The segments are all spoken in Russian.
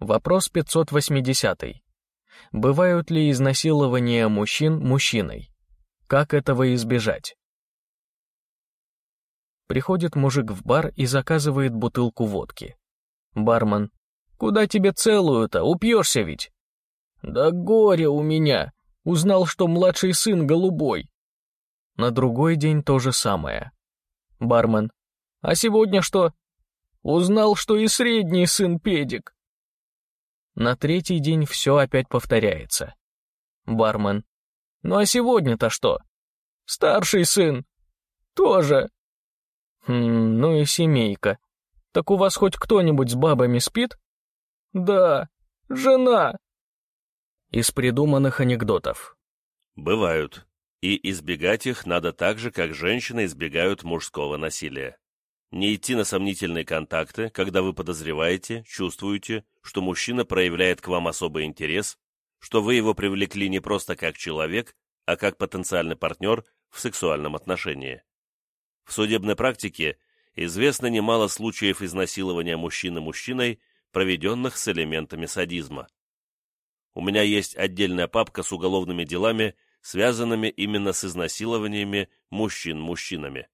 Вопрос 580. Бывают ли изнасилования мужчин мужчиной? Как этого избежать? Приходит мужик в бар и заказывает бутылку водки. Бармен. «Куда тебе целую-то? Упьешься ведь?» «Да горе у меня! Узнал, что младший сын голубой!» На другой день то же самое. Бармен. «А сегодня что?» «Узнал, что и средний сын педик!» На третий день все опять повторяется. Бармен. «Ну а сегодня-то что?» «Старший сын!» «Тоже!» «Хм, ну и семейка. Так у вас хоть кто-нибудь с бабами спит?» «Да, жена!» Из придуманных анекдотов. Бывают. И избегать их надо так же, как женщины избегают мужского насилия. Не идти на сомнительные контакты, когда вы подозреваете, чувствуете, что мужчина проявляет к вам особый интерес, что вы его привлекли не просто как человек, а как потенциальный партнер в сексуальном отношении. В судебной практике известно немало случаев изнасилования мужчины мужчиной, проведенных с элементами садизма. У меня есть отдельная папка с уголовными делами, связанными именно с изнасилованиями мужчин мужчинами.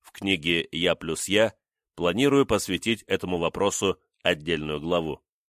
В книге «Я плюс я» планирую посвятить этому вопросу отдельную главу.